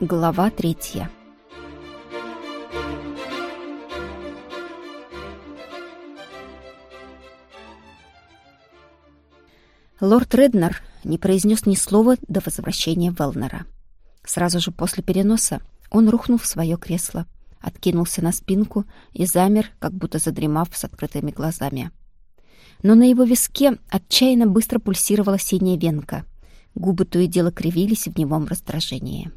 Глава третья. Лорд Реднер не произнес ни слова до возвращения Велнера. Сразу же после переноса он рухнул в свое кресло, откинулся на спинку и замер, как будто задремав с открытыми глазами. Но на его виске отчаянно быстро пульсировала синяя венка. Губы то и дело кривились в немом раздражении.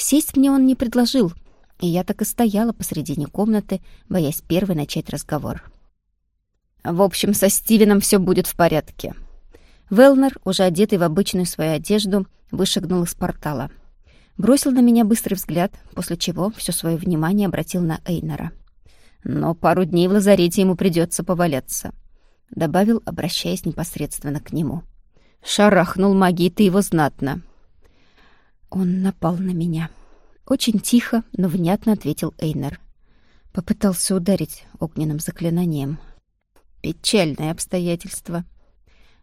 Сесть мне он не предложил, и я так и стояла посредине комнаты, боясь первой начать разговор. «В общем, со Стивеном все будет в порядке». Велнер, уже одетый в обычную свою одежду, вышагнул из портала. Бросил на меня быстрый взгляд, после чего все свое внимание обратил на Эйнера. «Но пару дней в лазарете ему придется поваляться», — добавил, обращаясь непосредственно к нему. «Шарахнул магией ты его знатно». Он напал на меня. Очень тихо, но внятно ответил Эйнер. Попытался ударить огненным заклинанием. Печальное обстоятельство.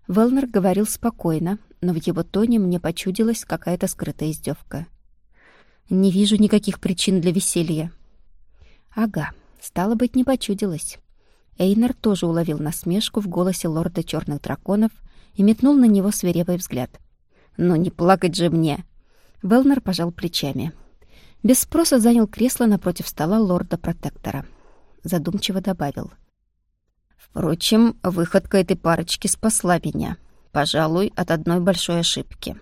Велнер говорил спокойно, но в его тоне мне почудилась какая-то скрытая издевка. «Не вижу никаких причин для веселья». «Ага, стало быть, не почудилось». Эйнер тоже уловил насмешку в голосе лорда черных драконов и метнул на него свирепый взгляд. «Ну не плакать же мне!» Велнер пожал плечами. Без спроса занял кресло напротив стола лорда-протектора. Задумчиво добавил. «Впрочем, выходка этой парочки спасла меня. Пожалуй, от одной большой ошибки.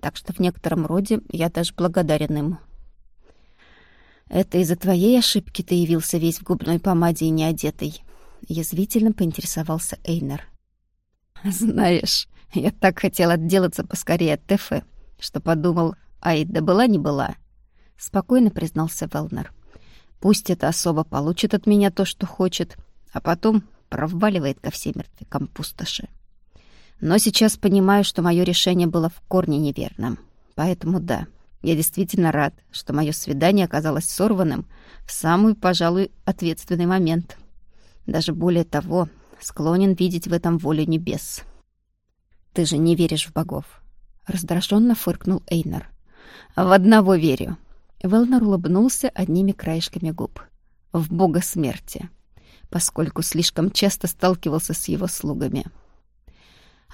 Так что в некотором роде я даже благодарен им». «Это из-за твоей ошибки ты явился весь в губной помаде и неодетый?» Язвительно поинтересовался Эйнер. «Знаешь, я так хотел отделаться поскорее от Тефы, что подумал, Ай, да была не была. Спокойно признался Велнер. Пусть эта особа получит от меня то, что хочет, а потом проваливает ко всей мертвякам пустоши. Но сейчас понимаю, что мое решение было в корне неверным. Поэтому да, я действительно рад, что мое свидание оказалось сорванным в самый, пожалуй, ответственный момент. Даже более того, склонен видеть в этом волю небес. «Ты же не веришь в богов!» — раздраженно фыркнул Эйнар. В одного верю. Велнер улыбнулся одними краешками губ. В бога смерти, поскольку слишком часто сталкивался с его слугами.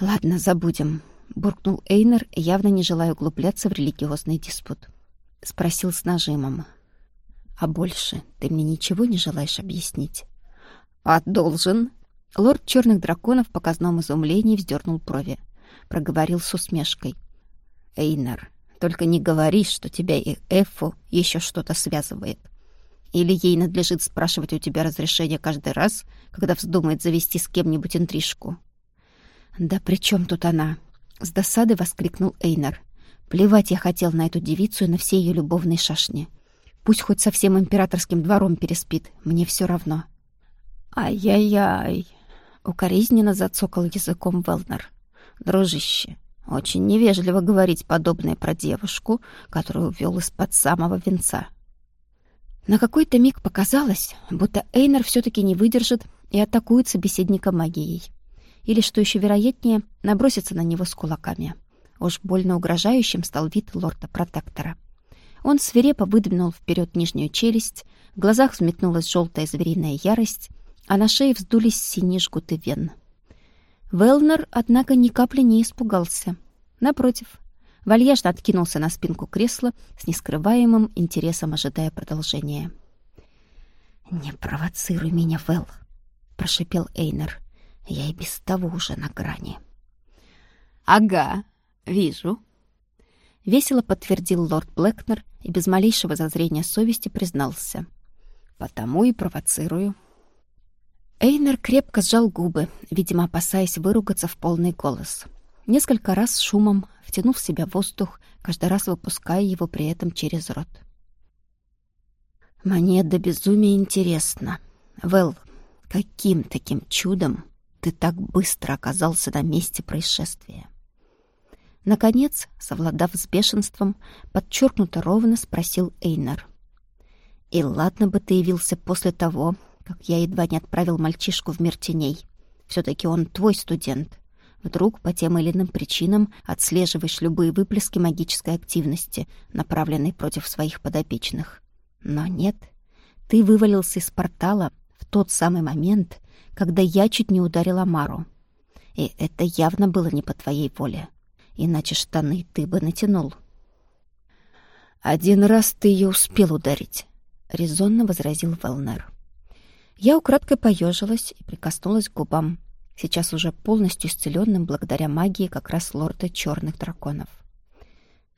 «Ладно, забудем», — буркнул Эйнер, явно не желая углубляться в религиозный диспут. Спросил с нажимом. «А больше ты мне ничего не желаешь объяснить?» «А должен?» Лорд черных драконов в показном изумлении вздернул брови. Проговорил с усмешкой. «Эйнер, только не говори, что тебя и Эфу еще что-то связывает. Или ей надлежит спрашивать у тебя разрешение каждый раз, когда вздумает завести с кем-нибудь интрижку. «Да при чем тут она?» — с досады воскликнул Эйнар. «Плевать я хотел на эту девицу и на все ее любовные шашни. Пусть хоть со всем императорским двором переспит, мне все равно». «Ай-яй-яй!» — укоризненно зацокал языком Велнер. «Дружище, очень невежливо говорить подобное про девушку, которую увел из-под самого венца. На какой-то миг показалось, будто Эйнер все-таки не выдержит и атакует собеседника магией. Или, что еще вероятнее, набросится на него с кулаками. Уж больно угрожающим стал вид лорда-протектора. Он свирепо выдвинул вперед нижнюю челюсть, в глазах взметнулась желтая звериная ярость, а на шее вздулись синие жгуты вен. Велнер, однако, ни капли не испугался. Напротив, вальяжно откинулся на спинку кресла с нескрываемым интересом, ожидая продолжения. «Не провоцируй меня, Вэл», — прошипел Эйнер. «Я и без того уже на грани». «Ага, вижу», — весело подтвердил лорд Блэкнер и без малейшего зазрения совести признался. «Потому и провоцирую». Эйнер крепко сжал губы, видимо, опасаясь выругаться в полный голос. Несколько раз с шумом, втянув в себя воздух, каждый раз выпуская его при этом через рот. «Мне до безумия интересно. Вэл, каким таким чудом ты так быстро оказался на месте происшествия?» Наконец, совладав с бешенством, подчеркнуто ровно спросил Эйнер. «И ладно бы ты явился после того, как я едва не отправил мальчишку в мир теней. Все-таки он твой студент. Вдруг по тем или иным причинам отслеживаешь любые выплески магической активности, направленной против своих подопечных. Но нет, ты вывалился из портала в тот самый момент, когда я чуть не ударила Мару. И это явно было не по твоей воле. Иначе штаны ты бы натянул. «Один раз ты ее успел ударить», — резонно возразил Велнер. Я украдкой поежилась и прикоснулась к губам, сейчас уже полностью исцеленным благодаря магии как раз лорда черных драконов.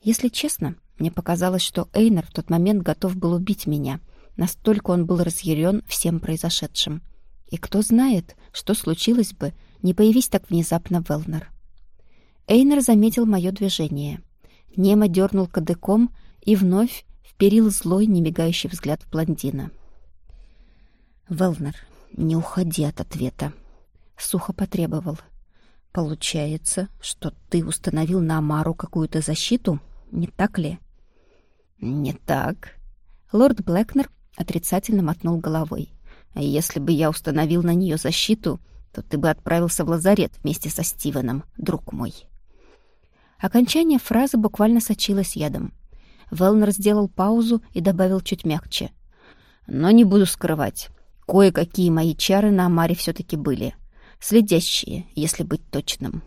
Если честно, мне показалось, что Эйнер в тот момент готов был убить меня, настолько он был разъярен всем произошедшим. И кто знает, что случилось бы, не появись так внезапно Велнер. Эйнер заметил мое движение. Немо дернул кадыком и вновь вперил злой, немигающий взгляд в блондина. «Велнер, не уходи от ответа», — сухо потребовал. «Получается, что ты установил на Амару какую-то защиту, не так ли?» «Не так». Лорд Блэкнер отрицательно мотнул головой. «А если бы я установил на нее защиту, то ты бы отправился в лазарет вместе со Стивеном, друг мой». Окончание фразы буквально сочилось ядом. Велнер сделал паузу и добавил чуть мягче. «Но не буду скрывать. Кое-какие мои чары на Амаре все-таки были. Следящие, если быть точным».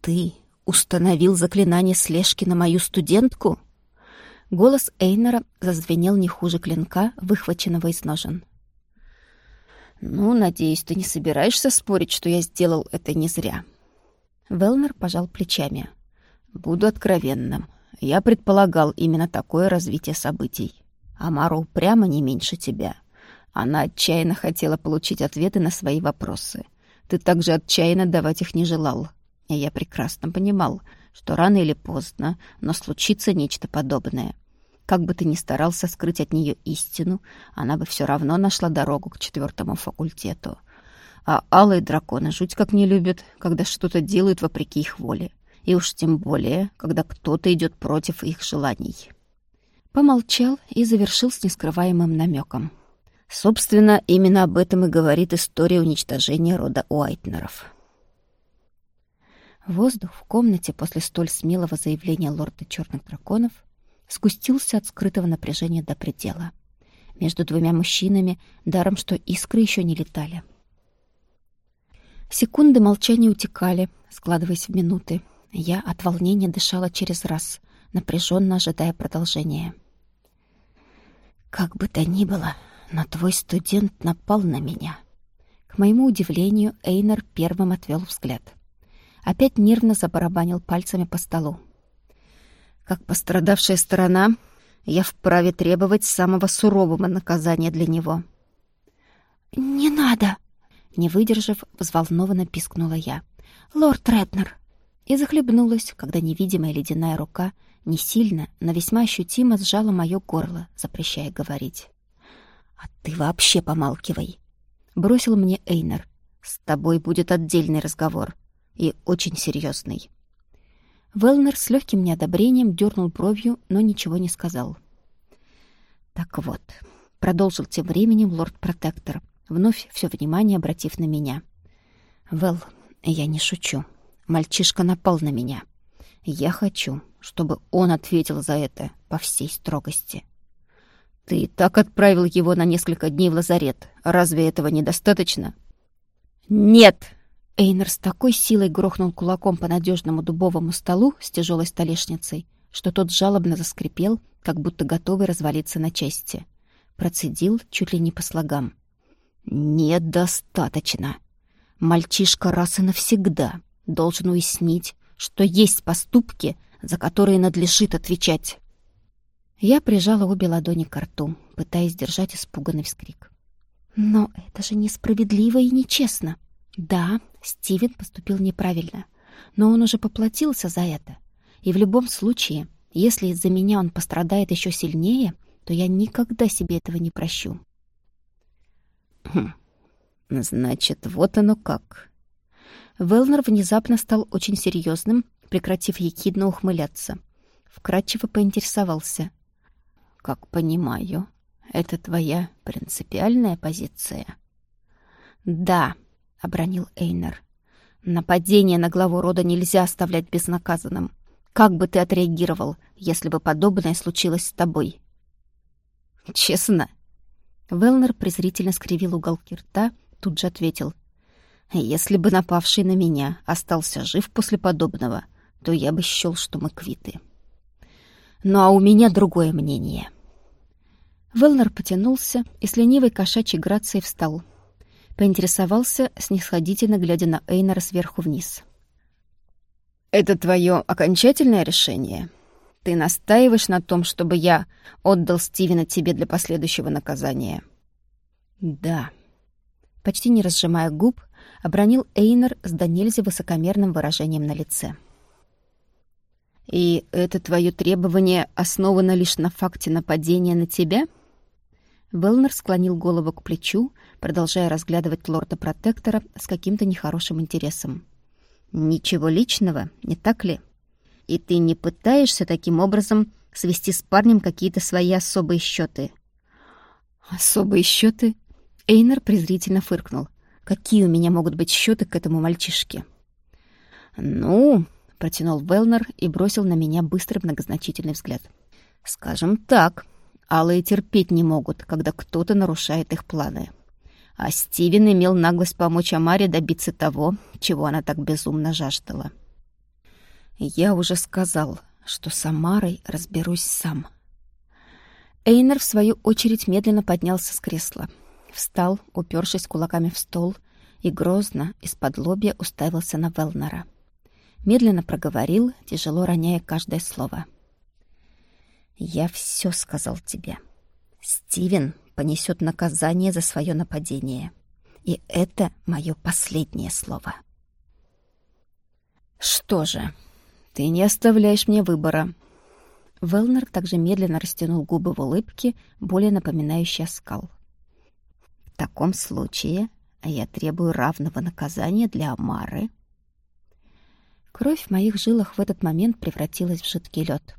«Ты установил заклинание слежки на мою студентку?» Голос Эйнера зазвенел не хуже клинка, выхваченного из ножен. «Ну, надеюсь, ты не собираешься спорить, что я сделал это не зря». Велнер пожал плечами. «Буду откровенным. Я предполагал именно такое развитие событий. Амара упрямо не меньше тебя. Она отчаянно хотела получить ответы на свои вопросы. Ты также отчаянно давать их не желал. И я прекрасно понимал, что рано или поздно, но случится нечто подобное. Как бы ты ни старался скрыть от нее истину, она бы все равно нашла дорогу к четвертому факультету. А алые драконы жуть как не любят, когда что-то делают вопреки их воле и уж тем более, когда кто-то идет против их желаний. Помолчал и завершил с нескрываемым намеком. Собственно, именно об этом и говорит история уничтожения рода Уайтнеров. Воздух в комнате после столь смелого заявления лорда черных драконов сгустился от скрытого напряжения до предела. Между двумя мужчинами, даром что искры еще не летали. Секунды молчания утекали, складываясь в минуты, я от волнения дышала через раз, напряженно ожидая продолжения. «Как бы то ни было, но твой студент напал на меня». К моему удивлению, Эйнер первым отвел взгляд. Опять нервно забарабанил пальцами по столу. «Как пострадавшая сторона, я вправе требовать самого сурового наказания для него». «Не надо!» Не выдержав, взволнованно пискнула я. «Лорд Реднер, и захлебнулась, когда невидимая ледяная рука не сильно, но весьма ощутимо сжала мое горло, запрещая говорить. «А ты вообще помалкивай!» — бросил мне Эйнер. «С тобой будет отдельный разговор, и очень серьезный». Велнер с легким неодобрением дернул бровью, но ничего не сказал. «Так вот», — продолжил тем временем лорд-протектор, вновь все внимание обратив на меня. «Вэл, я не шучу». Мальчишка напал на меня. Я хочу, чтобы он ответил за это по всей строгости. Ты так отправил его на несколько дней в лазарет. Разве этого недостаточно? Нет! Эйнер с такой силой грохнул кулаком по надежному дубовому столу с тяжелой столешницей, что тот жалобно заскрипел, как будто готовый развалиться на части. Процедил чуть ли не по слогам. «Недостаточно. Мальчишка раз и навсегда должен уяснить, что есть поступки, за которые надлежит отвечать. Я прижала обе ладони к рту, пытаясь держать испуганный вскрик. Но это же несправедливо и нечестно. Да, Стивен поступил неправильно, но он уже поплатился за это. И в любом случае, если из-за меня он пострадает еще сильнее, то я никогда себе этого не прощу. Хм. Значит, вот оно как. Велнер внезапно стал очень серьезным, прекратив ехидно ухмыляться. Вкратчиво поинтересовался. «Как понимаю, это твоя принципиальная позиция?» «Да», — обронил Эйнер. Нападение на главу рода нельзя оставлять безнаказанным. Как бы ты отреагировал, если бы подобное случилось с тобой? Честно. Велнер презрительно скривил уголки рта, тут же ответил. Если бы напавший на меня остался жив после подобного, то я бы счёл, что мы квиты. Ну а у меня другое мнение. Велнер потянулся и с ленивой кошачьей грацией встал. Поинтересовался, снисходительно глядя на Эйнора сверху вниз. «Это твое окончательное решение? Ты настаиваешь на том, чтобы я отдал Стивена тебе для последующего наказания?» «Да». Почти не разжимая губ, обронил Эйнер с до высокомерным выражением на лице. «И это твое требование основано лишь на факте нападения на тебя?» Велнер склонил голову к плечу, продолжая разглядывать лорда-протектора с каким-то нехорошим интересом. «Ничего личного, не так ли? И ты не пытаешься таким образом свести с парнем какие-то свои особые счеты?» «Особые счеты?» Эйнер презрительно фыркнул. «Какие у меня могут быть счеты к этому мальчишке?» «Ну, — протянул Велнер и бросил на меня быстрый многозначительный взгляд. «Скажем так, алые терпеть не могут, когда кто-то нарушает их планы. А Стивен имел наглость помочь Амаре добиться того, чего она так безумно жаждала. Я уже сказал, что с Амарой разберусь сам». Эйнер, в свою очередь, медленно поднялся с кресла. Встал, упершись кулаками в стол, и грозно из-под лобья уставился на Велнера. — медленно проговорил, тяжело роняя каждое слово. «Я все сказал тебе. Стивен понесет наказание за свое нападение. И это мое последнее слово». «Что же, ты не оставляешь мне выбора». Велнер также медленно растянул губы в улыбке, более напоминающей оскал. «В таком случае я требую равного наказания для Амары Кровь в моих жилах в этот момент превратилась в жидкий лед.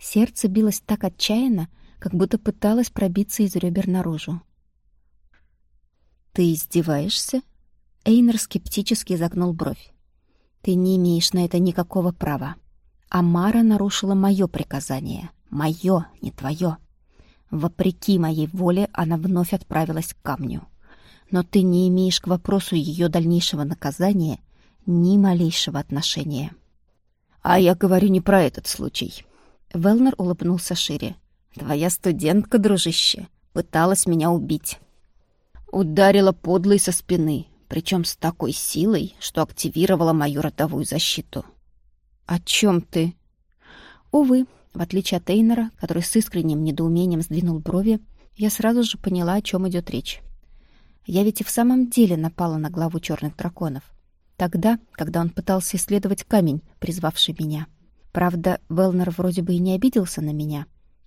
Сердце билось так отчаянно, как будто пыталось пробиться из ребер наружу. «Ты издеваешься?» Эйнер скептически загнул бровь. «Ты не имеешь на это никакого права. Амара нарушила мое приказание. Мое, не твое. Вопреки моей воле она вновь отправилась к камню. Но ты не имеешь к вопросу ее дальнейшего наказания ни малейшего отношения. «А я говорю не про этот случай». Велнер улыбнулся шире. «Твоя студентка, дружище, пыталась меня убить. Ударила подлой со спины, причем с такой силой, что активировала мою родовую защиту». «О чем ты?» Увы, в отличие от Эйнера, который с искренним недоумением сдвинул брови, я сразу же поняла, о чем идет речь. Я ведь и в самом деле напала на главу черных драконов — Тогда, когда он пытался исследовать камень, призвавший меня. Правда, Велнер вроде бы и не обиделся на меня,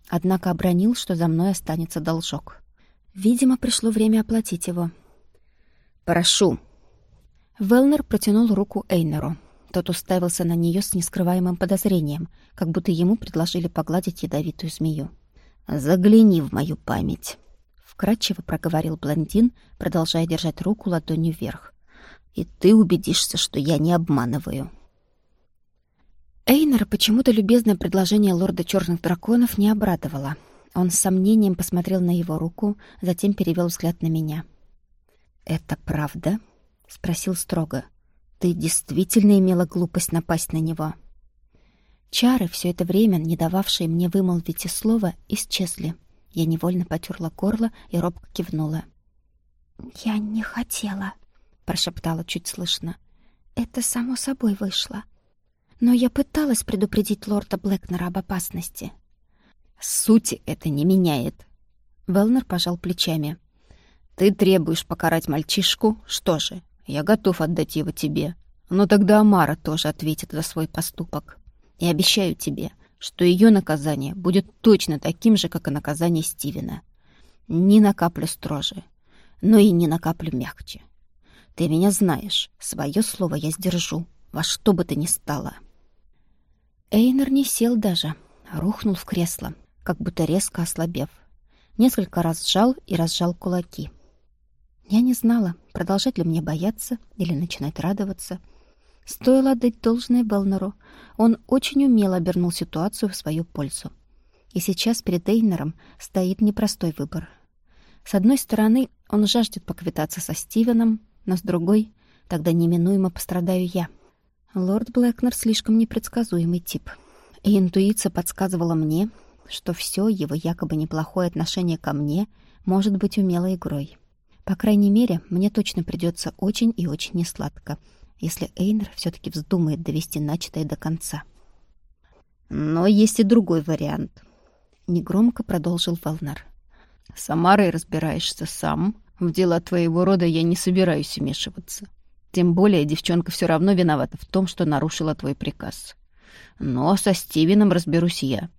однако обронил, что за мной останется должок. Видимо, пришло время оплатить его. «Прошу». Велнер протянул руку Эйнеру. Тот уставился на нее с нескрываемым подозрением, как будто ему предложили погладить ядовитую змею. «Загляни в мою память», — вкратчиво проговорил блондин, продолжая держать руку ладонью вверх и ты убедишься, что я не обманываю». Эйнера почему-то любезное предложение лорда черных драконов не обрадовало. Он с сомнением посмотрел на его руку, затем перевел взгляд на меня. «Это правда?» — спросил строго. «Ты действительно имела глупость напасть на него?» Чары, все это время не дававшие мне вымолвить и слова, исчезли. Я невольно потерла горло и робко кивнула. «Я не хотела», прошептала чуть слышно. Это само собой вышло. Но я пыталась предупредить лорда Блэкнера об опасности. Сути это не меняет. Велнер пожал плечами. Ты требуешь покарать мальчишку? Что же, я готов отдать его тебе. Но тогда Амара тоже ответит за свой поступок. И обещаю тебе, что ее наказание будет точно таким же, как и наказание Стивена. Ни на каплю строже, но и ни на каплю мягче. Ты меня знаешь. Свое слово я сдержу, во что бы то ни стало. Эйнер не сел даже, рухнул в кресло, как будто резко ослабев. Несколько раз сжал и разжал кулаки. Я не знала, продолжать ли мне бояться или начинать радоваться. Стоило отдать должное Белнеру. Он очень умело обернул ситуацию в свою пользу. И сейчас перед Эйнером стоит непростой выбор. С одной стороны, он жаждет поквитаться со Стивеном, но с другой, тогда неминуемо пострадаю я. Лорд Блэкнер слишком непредсказуемый тип. И интуиция подсказывала мне, что все его якобы неплохое отношение ко мне может быть умелой игрой. По крайней мере, мне точно придется очень и очень несладко, если Эйнер все таки вздумает довести начатое до конца. Но есть и другой вариант. Негромко продолжил Валнар. С Амарой разбираешься сам. В дела твоего рода я не собираюсь вмешиваться. Тем более девчонка все равно виновата в том, что нарушила твой приказ. Но со Стивеном разберусь я.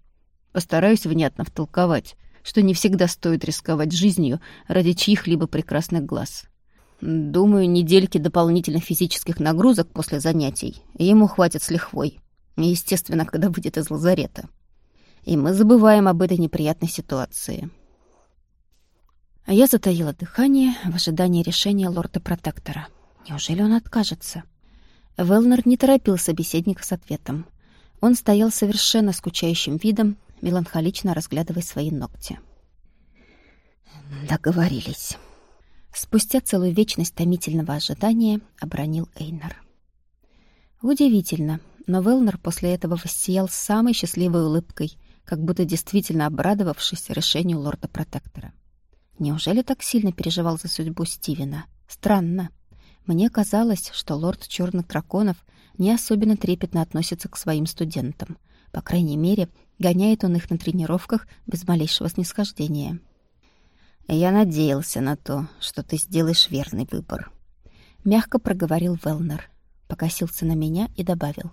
Постараюсь внятно втолковать, что не всегда стоит рисковать жизнью ради чьих-либо прекрасных глаз. Думаю, недельки дополнительных физических нагрузок после занятий ему хватит с лихвой. Естественно, когда выйдет из лазарета. И мы забываем об этой неприятной ситуации. Я затаила дыхание в ожидании решения лорда-протектора. Неужели он откажется? Велнер не торопил собеседника с ответом. Он стоял совершенно скучающим видом, меланхолично разглядывая свои ногти. «Договорились». Спустя целую вечность томительного ожидания обронил Эйнар. Удивительно, но Велнер после этого воссиял самой счастливой улыбкой, как будто действительно обрадовавшись решению лорда-протектора. Неужели так сильно переживал за судьбу Стивена? Странно. Мне казалось, что лорд черных драконов не особенно трепетно относится к своим студентам. По крайней мере, гоняет он их на тренировках без малейшего снисхождения. «Я надеялся на то, что ты сделаешь верный выбор», — мягко проговорил Велнер, покосился на меня и добавил.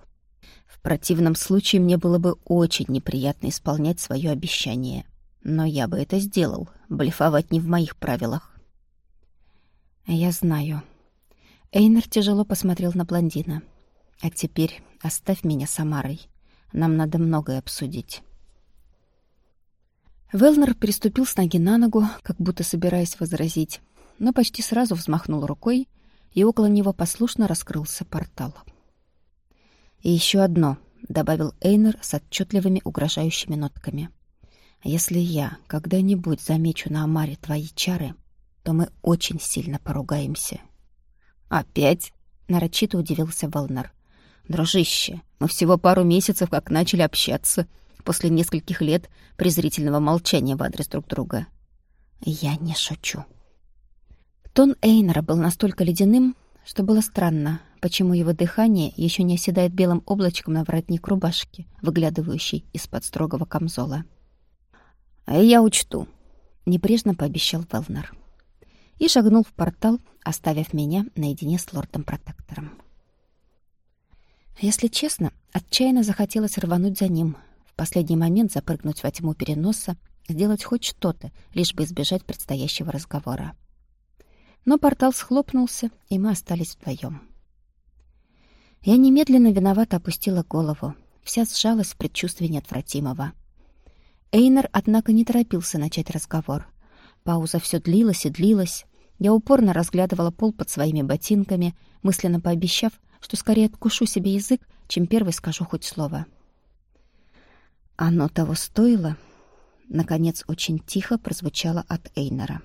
«В противном случае мне было бы очень неприятно исполнять свое обещание. Но я бы это сделал, блефовать не в моих правилах». «Я знаю». Эйнер тяжело посмотрел на блондина. «А теперь оставь меня с Амарой. Нам надо многое обсудить». Велнер переступил с ноги на ногу, как будто собираясь возразить, но почти сразу взмахнул рукой, и около него послушно раскрылся портал. «И еще одно», — добавил Эйнер с отчетливыми угрожающими нотками. «Если я когда-нибудь замечу на Амаре твои чары, то мы очень сильно поругаемся». «Опять?» — нарочито удивился Велнер. «Дружище, мы всего пару месяцев как начали общаться, после нескольких лет презрительного молчания в адрес друг друга. «Я не шучу». Тон Эйнера был настолько ледяным, что было странно, почему его дыхание еще не оседает белым облачком на воротник рубашки, выглядывающей из-под строгого камзола. «А я учту», — небрежно пообещал Велнер. И шагнул в портал, оставив меня наедине с лордом-протектором. Если честно, отчаянно захотелось рвануть за ним — последний момент запрыгнуть во тьму переноса, сделать хоть что-то, лишь бы избежать предстоящего разговора. Но портал схлопнулся, и мы остались вдвоем. Я немедленно виновато опустила голову, вся сжалась в предчувствии неотвратимого. Эйнер, однако, не торопился начать разговор. Пауза все длилась и длилась. Я упорно разглядывала пол под своими ботинками, мысленно пообещав, что скорее откушу себе язык, чем первый скажу хоть слово. — оно того стоило? Наконец, очень тихо прозвучало от Эйнера.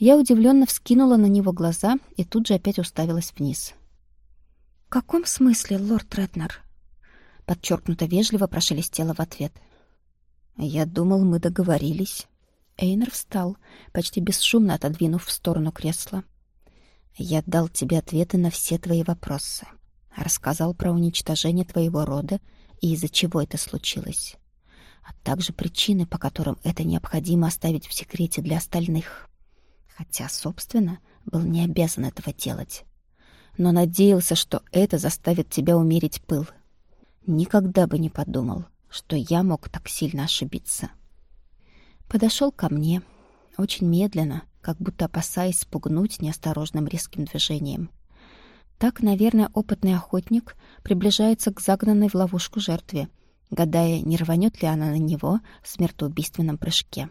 Я удивленно вскинула на него глаза и тут же опять уставилась вниз. «В каком смысле, лорд Реднер?» Подчеркнуто вежливо прошелестело в ответ. «Я думал, мы договорились». Эйнер встал, почти бесшумно отодвинув в сторону кресла. «Я дал тебе ответы на все твои вопросы. Рассказал про уничтожение твоего рода и из-за чего это случилось, а также причины, по которым это необходимо оставить в секрете для остальных. Хотя, собственно, был не обязан этого делать. Но надеялся, что это заставит тебя умерить пыл. Никогда бы не подумал, что я мог так сильно ошибиться. Подошел ко мне, очень медленно, как будто опасаясь спугнуть неосторожным резким движением — так, наверное, опытный охотник приближается к загнанной в ловушку жертве, гадая, не рванет ли она на него в смертоубийственном прыжке.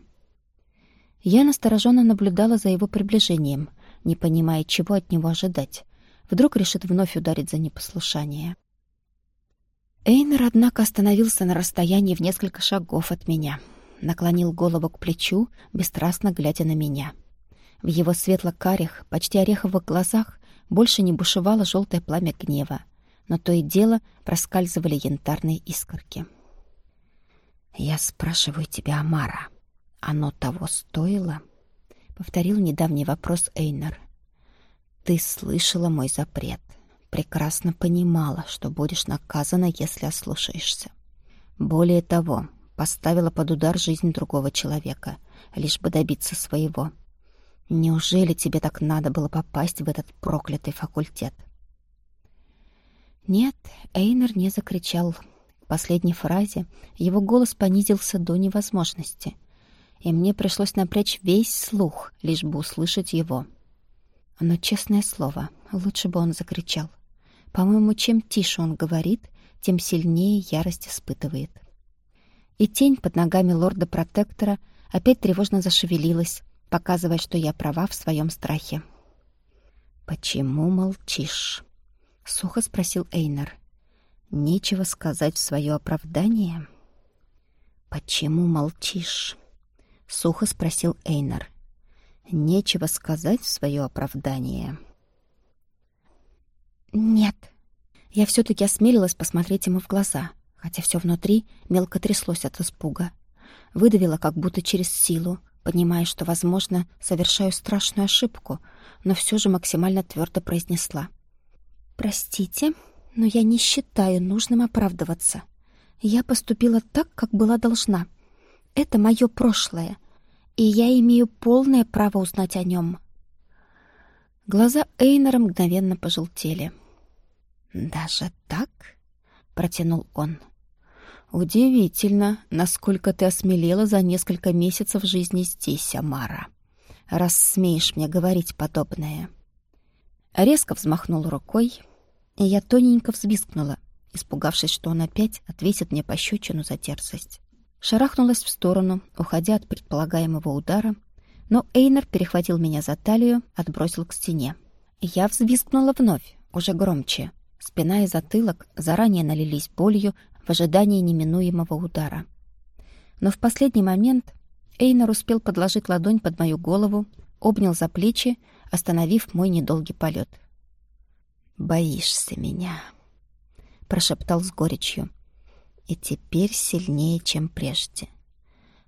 Я настороженно наблюдала за его приближением, не понимая, чего от него ожидать. Вдруг решит вновь ударить за непослушание. Эйнер, однако, остановился на расстоянии в несколько шагов от меня. Наклонил голову к плечу, бесстрастно глядя на меня. В его светло-карих, почти ореховых глазах больше не бушевало желтое пламя гнева, но то и дело проскальзывали янтарные искорки. «Я спрашиваю тебя, Амара, оно того стоило?» — повторил недавний вопрос Эйнер. «Ты слышала мой запрет, прекрасно понимала, что будешь наказана, если ослушаешься. Более того, поставила под удар жизнь другого человека, лишь бы добиться своего. Неужели тебе так надо было попасть в этот проклятый факультет?» Нет, Эйнер не закричал. К последней фразе его голос понизился до невозможности, и мне пришлось напрячь весь слух, лишь бы услышать его. Но, честное слово, лучше бы он закричал. По-моему, чем тише он говорит, тем сильнее ярость испытывает. И тень под ногами лорда-протектора опять тревожно зашевелилась, показывая, что я права в своем страхе. «Почему молчишь?» — сухо спросил Эйнер. «Нечего сказать в свое оправдание?» «Почему молчишь?» — сухо спросил Эйнер. «Нечего сказать в свое оправдание». «Нет». Я все-таки осмелилась посмотреть ему в глаза, хотя все внутри мелко тряслось от испуга. Выдавила как будто через силу, понимая, что, возможно, совершаю страшную ошибку, но все же максимально твердо произнесла — «Простите, но я не считаю нужным оправдываться. Я поступила так, как была должна. Это мое прошлое, и я имею полное право узнать о нем». Глаза Эйнера мгновенно пожелтели. «Даже так?» — протянул он. «Удивительно, насколько ты осмелела за несколько месяцев жизни здесь, Амара, раз смеешь мне говорить подобное». Резко взмахнул рукой, и я тоненько взвискнула, испугавшись, что он опять отвесит мне пощечину за дерзость. Шарахнулась в сторону, уходя от предполагаемого удара, но Эйнер перехватил меня за талию, отбросил к стене. Я взвискнула вновь, уже громче. Спина и затылок заранее налились болью в ожидании неминуемого удара. Но в последний момент Эйнер успел подложить ладонь под мою голову, обнял за плечи, остановив мой недолгий полет. «Боишься меня», — прошептал с горечью. «И теперь сильнее, чем прежде.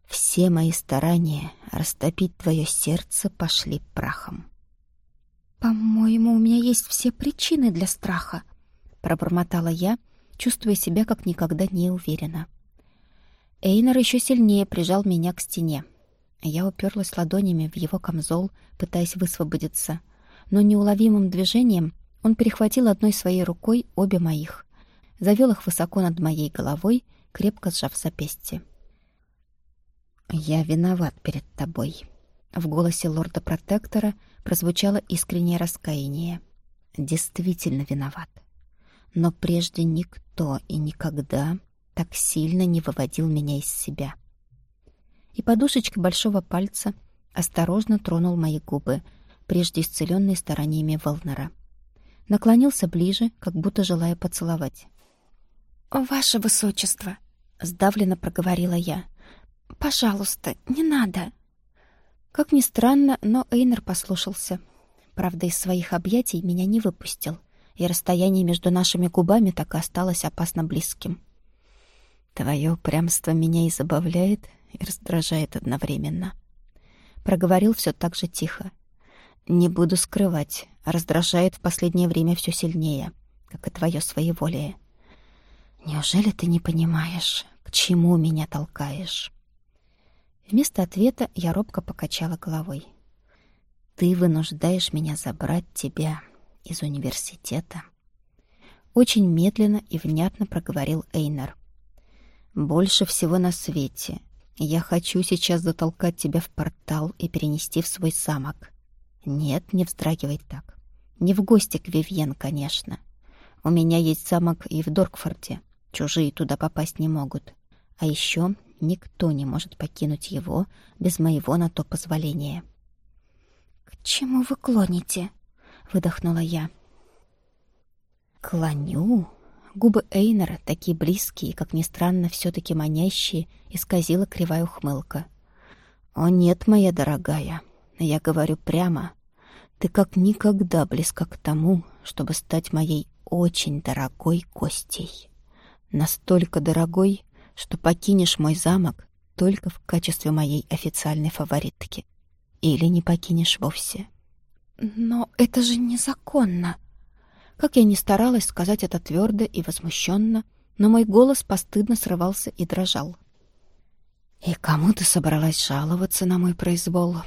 Все мои старания растопить твое сердце пошли прахом». «По-моему, у меня есть все причины для страха», — пробормотала я, чувствуя себя как никогда не уверенно. Эйнер еще сильнее прижал меня к стене. Я уперлась ладонями в его камзол, пытаясь высвободиться, но неуловимым движением он перехватил одной своей рукой обе моих, завел их высоко над моей головой, крепко сжав запястье. «Я виноват перед тобой». В голосе лорда-протектора прозвучало искреннее раскаяние. «Действительно виноват. Но прежде никто и никогда так сильно не выводил меня из себя» и подушечкой большого пальца осторожно тронул мои губы, прежде исцеленные стараниями Волнера. Наклонился ближе, как будто желая поцеловать. «Ваше высочество!» — сдавленно проговорила я. «Пожалуйста, не надо!» Как ни странно, но Эйнер послушался. Правда, из своих объятий меня не выпустил, и расстояние между нашими губами так и осталось опасно близким. «Твое упрямство меня и забавляет, и раздражает одновременно. Проговорил все так же тихо. «Не буду скрывать, раздражает в последнее время все сильнее, как и твое своеволие. Неужели ты не понимаешь, к чему меня толкаешь?» Вместо ответа я робко покачала головой. «Ты вынуждаешь меня забрать тебя из университета». Очень медленно и внятно проговорил Эйнер. «Больше всего на свете я хочу сейчас затолкать тебя в портал и перенести в свой замок. Нет, не вздрагивай так. Не в гости к Вивьен, конечно. У меня есть замок и в Доркфорте. Чужие туда попасть не могут. А еще никто не может покинуть его без моего на то позволения. «К чему вы клоните?» — выдохнула я. «Клоню?» Губы Эйнера, такие близкие, как ни странно, все-таки манящие, исказила кривая ухмылка. «О нет, моя дорогая, я говорю прямо. Ты как никогда близка к тому, чтобы стать моей очень дорогой Костей. Настолько дорогой, что покинешь мой замок только в качестве моей официальной фаворитки. Или не покинешь вовсе». «Но это же незаконно!» Как я ни старалась сказать это твердо и возмущенно, но мой голос постыдно срывался и дрожал. «И кому ты собралась жаловаться на мой произвол?»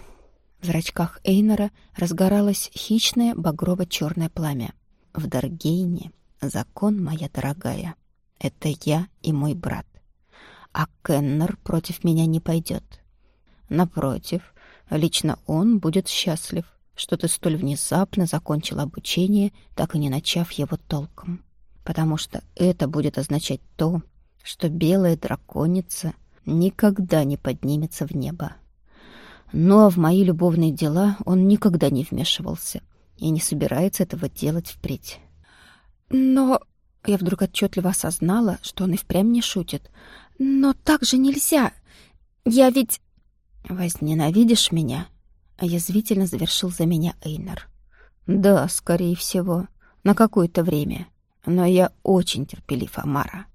В зрачках Эйнора разгоралось хищное багрово-черное пламя. «В Даргейне закон, моя дорогая. Это я и мой брат. А Кеннер против меня не пойдет. Напротив, лично он будет счастлив, что ты столь внезапно закончил обучение, так и не начав его толком. Потому что это будет означать то, что белая драконица никогда не поднимется в небо. Ну а в мои любовные дела он никогда не вмешивался и не собирается этого делать впредь. Но я вдруг отчетливо осознала, что он и впрямь не шутит. Но так же нельзя. Я ведь... Возненавидишь меня язвительно завершил за меня Эйнер. «Да, скорее всего, на какое-то время. Но я очень терпелив, Амара.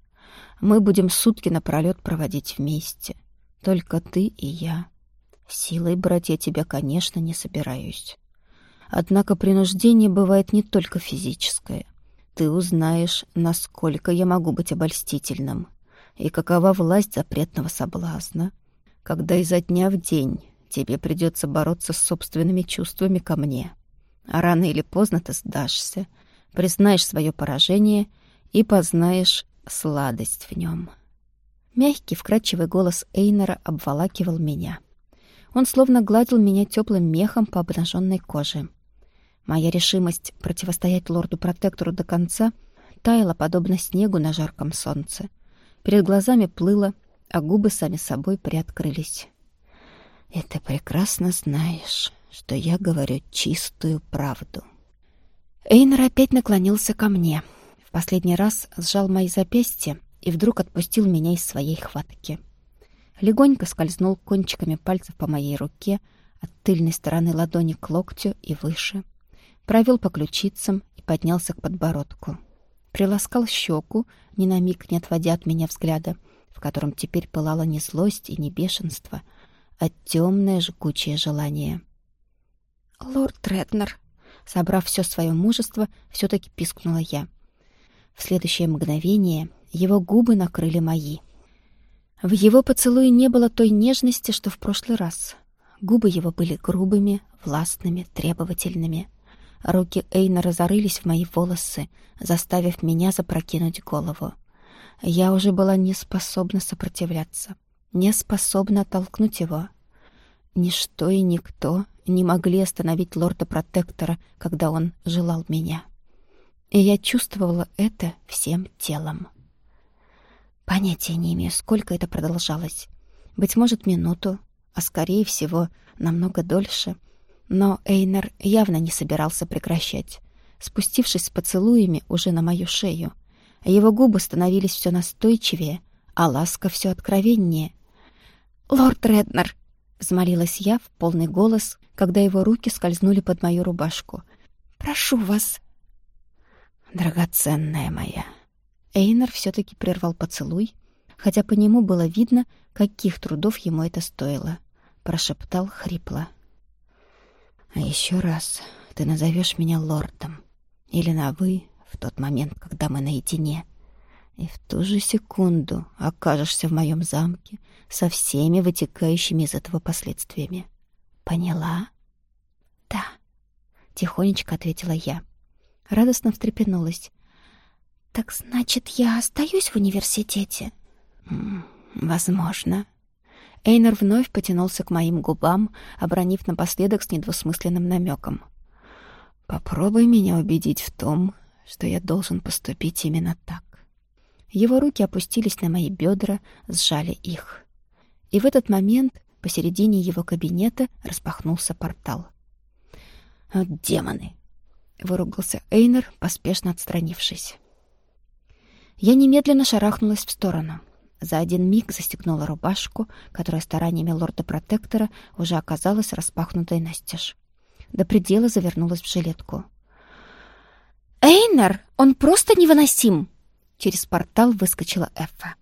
Мы будем сутки напролёт проводить вместе. Только ты и я. Силой брать я тебя, конечно, не собираюсь. Однако принуждение бывает не только физическое. Ты узнаешь, насколько я могу быть обольстительным и какова власть запретного соблазна, когда изо дня в день тебе придется бороться с собственными чувствами ко мне. А рано или поздно ты сдашься, признаешь свое поражение и познаешь сладость в нем. Мягкий, вкрадчивый голос Эйнера обволакивал меня. Он словно гладил меня теплым мехом по обнаженной коже. Моя решимость противостоять лорду-протектору до конца таяла подобно снегу на жарком солнце. Перед глазами плыло, а губы сами собой приоткрылись. И ты прекрасно знаешь, что я говорю чистую правду. Эйнер опять наклонился ко мне. В последний раз сжал мои запястья и вдруг отпустил меня из своей хватки. Легонько скользнул кончиками пальцев по моей руке от тыльной стороны ладони к локтю и выше. Провел по ключицам и поднялся к подбородку. Приласкал щеку, ни на миг не отводя от меня взгляда, в котором теперь пылала не злость и не бешенство — а темное жгучее желание. «Лорд Треднер», собрав все свое мужество, все-таки пискнула я. В следующее мгновение его губы накрыли мои. В его поцелуе не было той нежности, что в прошлый раз. Губы его были грубыми, властными, требовательными. Руки Эйна разорылись в мои волосы, заставив меня запрокинуть голову. Я уже была не способна сопротивляться не способна оттолкнуть его. Ничто и никто не могли остановить лорда-протектора, когда он желал меня. И я чувствовала это всем телом. Понятия не имею, сколько это продолжалось. Быть может, минуту, а скорее всего, намного дольше. Но Эйнер явно не собирался прекращать. Спустившись с поцелуями уже на мою шею, его губы становились все настойчивее, а ласка все откровеннее — «Лорд Реднер!» — взмолилась я в полный голос, когда его руки скользнули под мою рубашку. «Прошу вас!» «Драгоценная моя!» Эйнер все-таки прервал поцелуй, хотя по нему было видно, каких трудов ему это стоило. Прошептал хрипло. «А еще раз ты назовешь меня лордом или на «вы» в тот момент, когда мы наедине» и в ту же секунду окажешься в моем замке со всеми вытекающими из этого последствиями. Поняла? Да, тихонечко ответила я. Радостно встрепенулась. Так значит, я остаюсь в университете? возможно. Эйнер вновь потянулся к моим губам, обронив напоследок с недвусмысленным намеком. Попробуй меня убедить в том, что я должен поступить именно так. Его руки опустились на мои бедра, сжали их. И в этот момент посередине его кабинета распахнулся портал. «Демоны!» выругался Эйнер, поспешно отстранившись. Я немедленно шарахнулась в сторону. За один миг застегнула рубашку, которая стараниями лорда-протектора уже оказалась распахнутой настежь. До предела завернулась в жилетку. «Эйнер, он просто невыносим!» Через портал выскочила Эффа.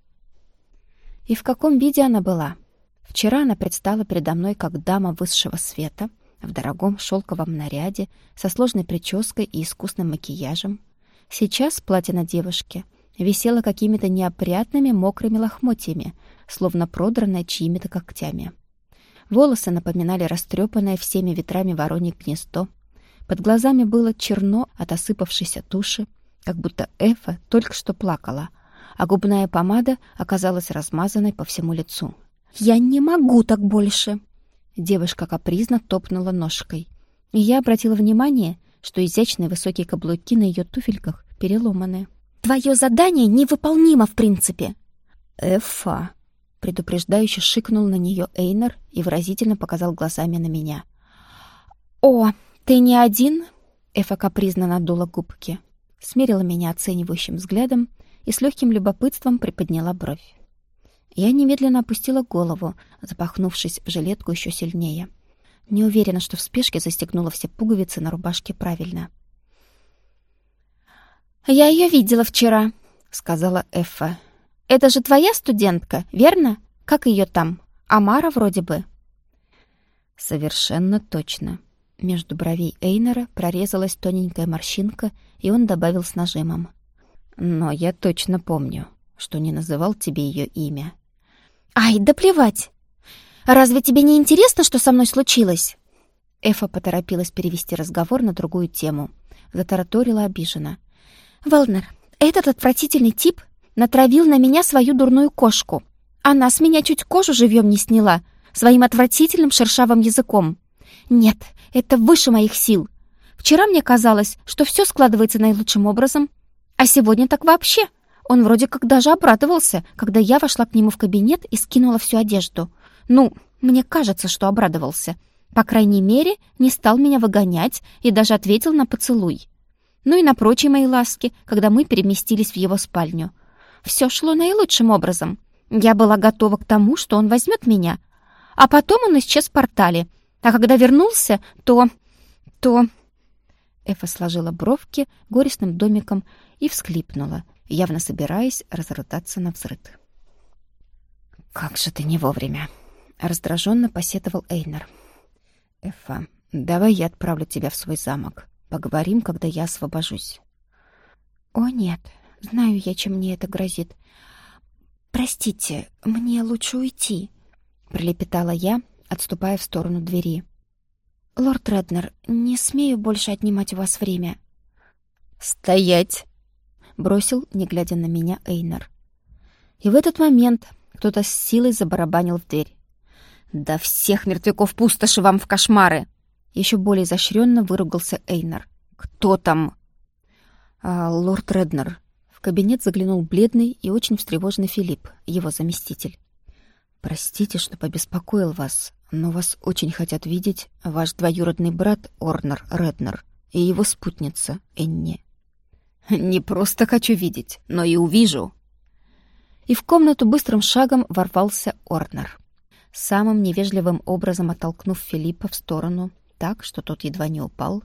И в каком виде она была? Вчера она предстала передо мной как дама высшего света, в дорогом шелковом наряде, со сложной прической и искусным макияжем. Сейчас платье на девушке висело какими-то неопрятными мокрыми лохмотьями, словно продранное чьими-то когтями. Волосы напоминали растрепанное всеми ветрами воронье гнездо. Под глазами было черно от осыпавшейся туши, как будто Эфа только что плакала, а губная помада оказалась размазанной по всему лицу. «Я не могу так больше!» Девушка капризно топнула ножкой. И я обратила внимание, что изящные высокие каблуки на ее туфельках переломаны. «Твое задание невыполнимо, в принципе!» «Эфа!» Предупреждающе шикнул на нее Эйнер и выразительно показал глазами на меня. «О, ты не один?» Эфа капризно надула губки смерила меня оценивающим взглядом и с легким любопытством приподняла бровь. Я немедленно опустила голову, запахнувшись в жилетку еще сильнее. Не уверена, что в спешке застегнула все пуговицы на рубашке правильно. «Я ее видела вчера», — сказала Эффа. «Это же твоя студентка, верно? Как ее там? Амара вроде бы». «Совершенно точно», между бровей Эйнера прорезалась тоненькая морщинка, и он добавил с нажимом. «Но я точно помню, что не называл тебе ее имя». «Ай, да плевать! Разве тебе не интересно, что со мной случилось?» Эфа поторопилась перевести разговор на другую тему. Затараторила обиженно. «Велнер, этот отвратительный тип натравил на меня свою дурную кошку. Она с меня чуть кожу живьем не сняла, своим отвратительным шершавым языком. Нет, это выше моих сил. Вчера мне казалось, что все складывается наилучшим образом, а сегодня так вообще. Он вроде как даже обрадовался, когда я вошла к нему в кабинет и скинула всю одежду. Ну, мне кажется, что обрадовался. По крайней мере, не стал меня выгонять и даже ответил на поцелуй. Ну и на прочие мои ласки, когда мы переместились в его спальню. Все шло наилучшим образом. Я была готова к тому, что он возьмет меня. А потом он исчез в портале — а когда вернулся, то... то...» Эфа сложила бровки горестным домиком и всхлипнула, явно собираясь разрыдаться на взрыд. «Как же ты не вовремя!» — раздраженно посетовал Эйнер. «Эфа, давай я отправлю тебя в свой замок. Поговорим, когда я освобожусь». «О, нет, знаю я, чем мне это грозит. Простите, мне лучше уйти», — пролепетала я, отступая в сторону двери. «Лорд Реднер, не смею больше отнимать у вас время». «Стоять!» — бросил, не глядя на меня, Эйнер. И в этот момент кто-то с силой забарабанил в дверь. «Да всех мертвяков пустоши вам в кошмары!» Еще более изощренно выругался Эйнер. «Кто там?» а, «Лорд Реднер». В кабинет заглянул бледный и очень встревоженный Филипп, его заместитель. «Простите, что побеспокоил вас, но вас очень хотят видеть ваш двоюродный брат Орнер Реднер и его спутница Энни. Не просто хочу видеть, но и увижу. И в комнату быстрым шагом ворвался Орнер, самым невежливым образом оттолкнув Филиппа в сторону, так, что тот едва не упал.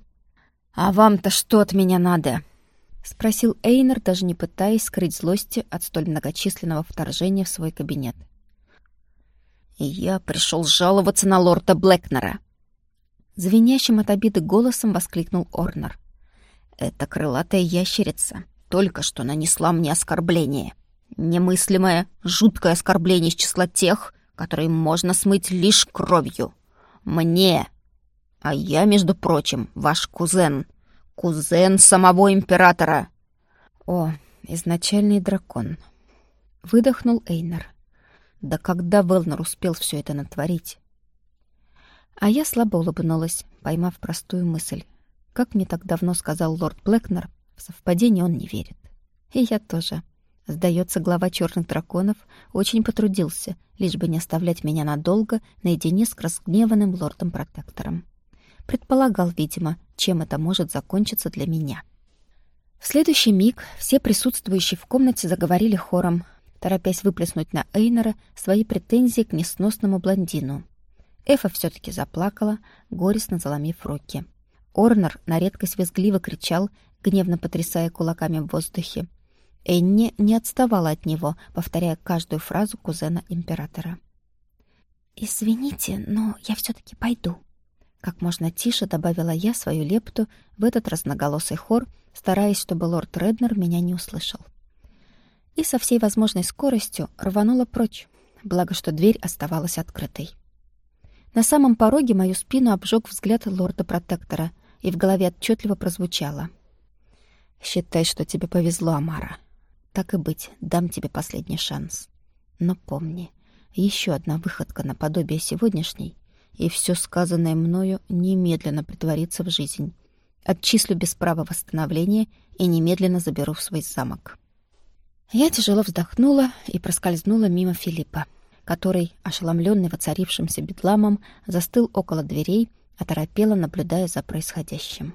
«А вам-то что от меня надо?» — спросил Эйнер, даже не пытаясь скрыть злости от столь многочисленного вторжения в свой кабинет. «Я пришел жаловаться на лорда Блэкнера!» Звенящим от обиды голосом воскликнул Орнер. «Эта крылатая ящерица только что нанесла мне оскорбление. Немыслимое, жуткое оскорбление из числа тех, которые можно смыть лишь кровью. Мне! А я, между прочим, ваш кузен. Кузен самого императора!» «О, изначальный дракон!» Выдохнул Эйнер. Да когда Велнер успел все это натворить? А я слабо улыбнулась, поймав простую мысль. Как мне так давно сказал лорд Блэкнер, в совпадение он не верит. И я тоже. Сдается, глава черных драконов очень потрудился, лишь бы не оставлять меня надолго наедине с разгневанным лордом-протектором. предполагал, видимо, чем это может закончиться для меня. В следующий миг все присутствующие в комнате заговорили хором, торопясь выплеснуть на Эйнера свои претензии к несносному блондину. Эфа все таки заплакала, горестно заломив руки. Орнер на редкость визгливо кричал, гневно потрясая кулаками в воздухе. Энни не отставала от него, повторяя каждую фразу кузена императора. «Извините, но я все таки пойду», — как можно тише добавила я свою лепту в этот разноголосый хор, стараясь, чтобы лорд Реднер меня не услышал. И со всей возможной скоростью рванула прочь, благо что дверь оставалась открытой. На самом пороге мою спину обжег взгляд лорда-протектора, и в голове отчетливо прозвучало. «Считай, что тебе повезло, Амара. Так и быть, дам тебе последний шанс. Но помни, еще одна выходка наподобие сегодняшней, и все сказанное мною немедленно притворится в жизнь. Отчислю без права восстановления и немедленно заберу в свой замок». Я тяжело вздохнула и проскользнула мимо Филиппа, который, ошеломленный воцарившимся бедламом, застыл около дверей, оторопело наблюдая за происходящим.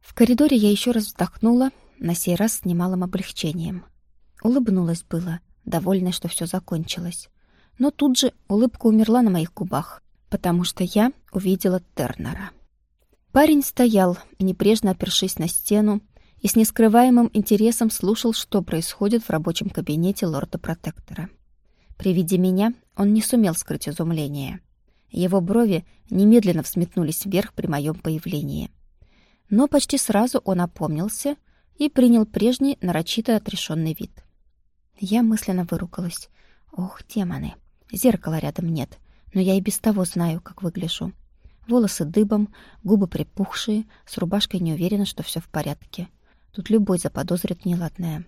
В коридоре я еще раз вздохнула, на сей раз с немалым облегчением. Улыбнулась было, довольная, что все закончилось. Но тут же улыбка умерла на моих губах, потому что я увидела Тернера. Парень стоял, небрежно опершись на стену, и с нескрываемым интересом слушал, что происходит в рабочем кабинете лорда-протектора. При виде меня он не сумел скрыть изумление. Его брови немедленно взметнулись вверх при моем появлении. Но почти сразу он опомнился и принял прежний нарочито отрешенный вид. Я мысленно выругалась. Ох, демоны! Зеркала рядом нет, но я и без того знаю, как выгляжу. Волосы дыбом, губы припухшие, с рубашкой не уверена, что все в порядке. Тут любой заподозрит неладное.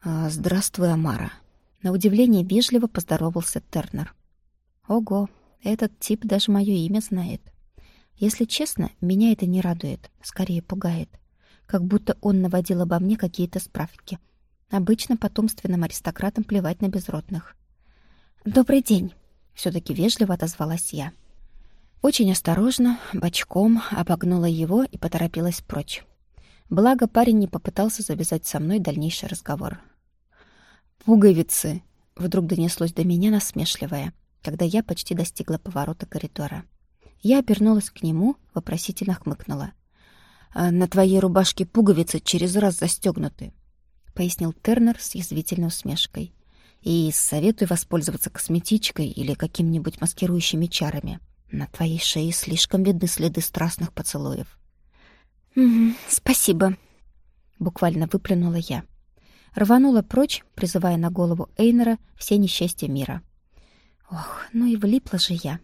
«А, «Здравствуй, Амара», — на удивление вежливо поздоровался Тернер. «Ого, этот тип даже мое имя знает. Если честно, меня это не радует, скорее пугает. Как будто он наводил обо мне какие-то справки. Обычно потомственным аристократам плевать на безродных. «Добрый день!» — все-таки вежливо отозвалась я. Очень осторожно, бочком обогнула его и поторопилась прочь. Благо парень не попытался завязать со мной дальнейший разговор. «Пуговицы!» — вдруг донеслось до меня насмешливое, когда я почти достигла поворота коридора. Я обернулась к нему, вопросительно хмыкнула. «А «На твоей рубашке пуговицы через раз застегнуты», — пояснил Тернер с язвительной усмешкой. И советую воспользоваться косметичкой или каким-нибудь маскирующими чарами. На твоей шее слишком видны следы страстных поцелуев. «Угу, спасибо», — буквально выплюнула я. Рванула прочь, призывая на голову Эйнера все несчастья мира. Ох, ну и влипла же я.